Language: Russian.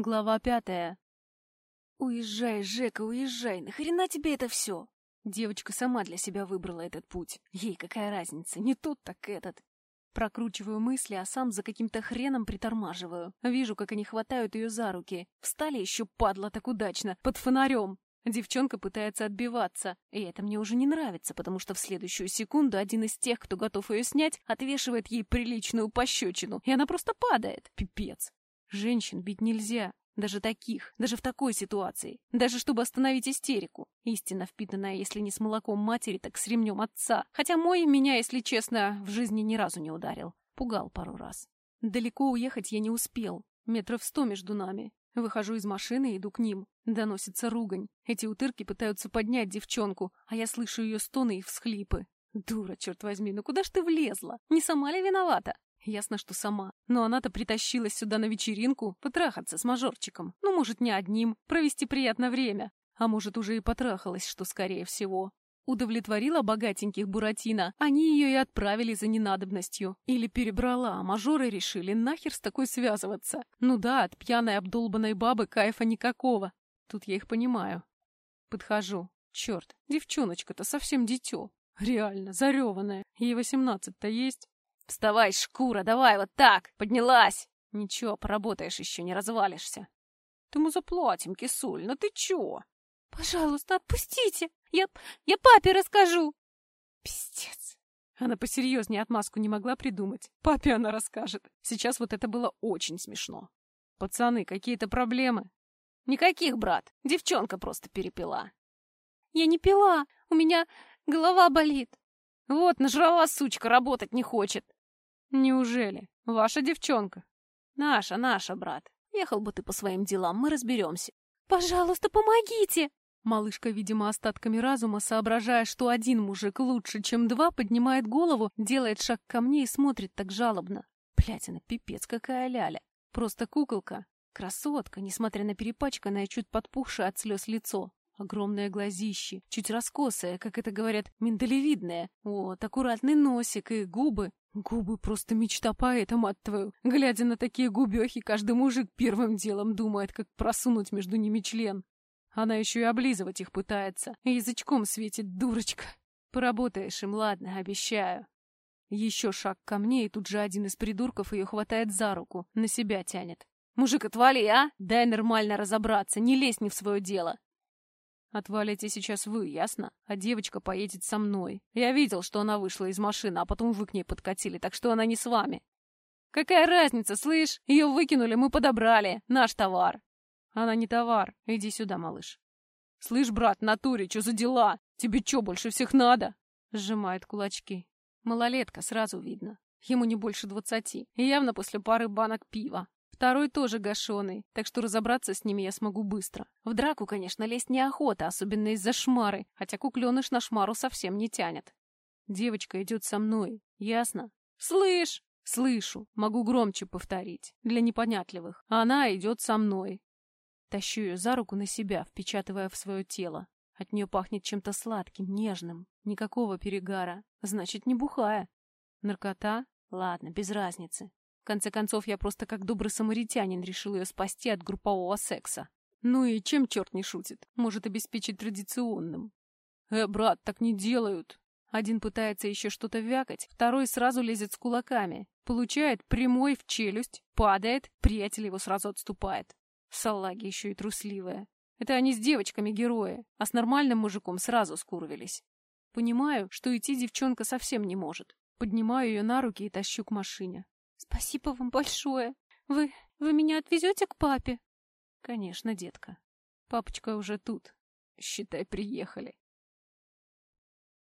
Глава пятая. «Уезжай, Жека, уезжай! Нахрена тебе это все?» Девочка сама для себя выбрала этот путь. Ей какая разница, не тот, так этот. Прокручиваю мысли, а сам за каким-то хреном притормаживаю. Вижу, как они хватают ее за руки. Встали еще, падла, так удачно, под фонарем. Девчонка пытается отбиваться, и это мне уже не нравится, потому что в следующую секунду один из тех, кто готов ее снять, отвешивает ей приличную пощечину, и она просто падает. Пипец. Женщин бить нельзя. Даже таких, даже в такой ситуации. Даже чтобы остановить истерику. Истина впитанная, если не с молоком матери, так с ремнем отца. Хотя мой меня, если честно, в жизни ни разу не ударил. Пугал пару раз. Далеко уехать я не успел. Метров сто между нами. Выхожу из машины и иду к ним. Доносится ругань. Эти утырки пытаются поднять девчонку, а я слышу ее стоны и всхлипы. Дура, черт возьми, ну куда ж ты влезла? Не сама ли виновата? Ясно, что сама. Но она-то притащилась сюда на вечеринку потрахаться с мажорчиком. Ну, может, не одним, провести приятное время. А может, уже и потрахалась, что скорее всего. Удовлетворила богатеньких Буратино, они ее и отправили за ненадобностью. Или перебрала, а мажоры решили нахер с такой связываться. Ну да, от пьяной обдолбанной бабы кайфа никакого. Тут я их понимаю. Подхожу. Черт, девчоночка-то совсем дитё. Реально, зареванная. Ей восемнадцать-то есть. «Вставай, шкура, давай, вот так! Поднялась!» «Ничего, поработаешь еще, не развалишься». «Ты мы заплатим, кисуль, ну ты чё?» «Пожалуйста, отпустите! Я, я папе расскажу!» «Пиздец!» Она посерьезнее отмазку не могла придумать. Папе она расскажет. Сейчас вот это было очень смешно. «Пацаны, какие-то проблемы?» «Никаких, брат. Девчонка просто перепила». «Я не пила. У меня голова болит». «Вот, нажрала сучка, работать не хочет». «Неужели? Ваша девчонка?» «Наша, наша, брат. Ехал бы ты по своим делам, мы разберемся». «Пожалуйста, помогите!» Малышка, видимо, остатками разума, соображая, что один мужик лучше, чем два, поднимает голову, делает шаг ко мне и смотрит так жалобно. Блядь, пипец какая ляля. Просто куколка. Красотка, несмотря на перепачканное, чуть подпухшее от слез лицо. Огромное глазище, чуть раскосое, как это говорят, миндалевидное. Вот, аккуратный носик и губы. Губы просто мечта поэта, мать твою. Глядя на такие губехи, каждый мужик первым делом думает, как просунуть между ними член. Она еще и облизывать их пытается. Язычком светит, дурочка. Поработаешь им, ладно, обещаю. Еще шаг ко мне, и тут же один из придурков ее хватает за руку, на себя тянет. «Мужик, отвали, а! Дай нормально разобраться, не лезь не в свое дело!» Отвалите сейчас вы, ясно? А девочка поедет со мной. Я видел, что она вышла из машины, а потом вы к ней подкатили, так что она не с вами. Какая разница, слышь? Ее выкинули, мы подобрали. Наш товар. Она не товар. Иди сюда, малыш. Слышь, брат, натуре, что за дела? Тебе что, больше всех надо? Сжимает кулачки. Малолетка, сразу видно. Ему не больше двадцати. И явно после пары банок пива. Второй тоже гашеный, так что разобраться с ними я смогу быстро. В драку, конечно, лезть неохота, особенно из-за шмары, хотя кукленыш на шмару совсем не тянет. Девочка идет со мной, ясно? Слышь! Слышу, могу громче повторить, для непонятливых. Она идет со мной. Тащу ее за руку на себя, впечатывая в свое тело. От нее пахнет чем-то сладким, нежным. Никакого перегара. Значит, не бухая. Наркота? Ладно, без разницы конце концов, я просто как добрый самаритянин решил ее спасти от группового секса. Ну и чем черт не шутит? Может обеспечить традиционным. Э, брат, так не делают. Один пытается еще что-то вякать, второй сразу лезет с кулаками. Получает прямой в челюсть, падает, приятель его сразу отступает. Салаги еще и трусливая. Это они с девочками герои, а с нормальным мужиком сразу скурвились. Понимаю, что идти девчонка совсем не может. Поднимаю ее на руки и тащу к машине. Спасибо вам большое. Вы... вы меня отвезете к папе? Конечно, детка. Папочка уже тут. Считай, приехали.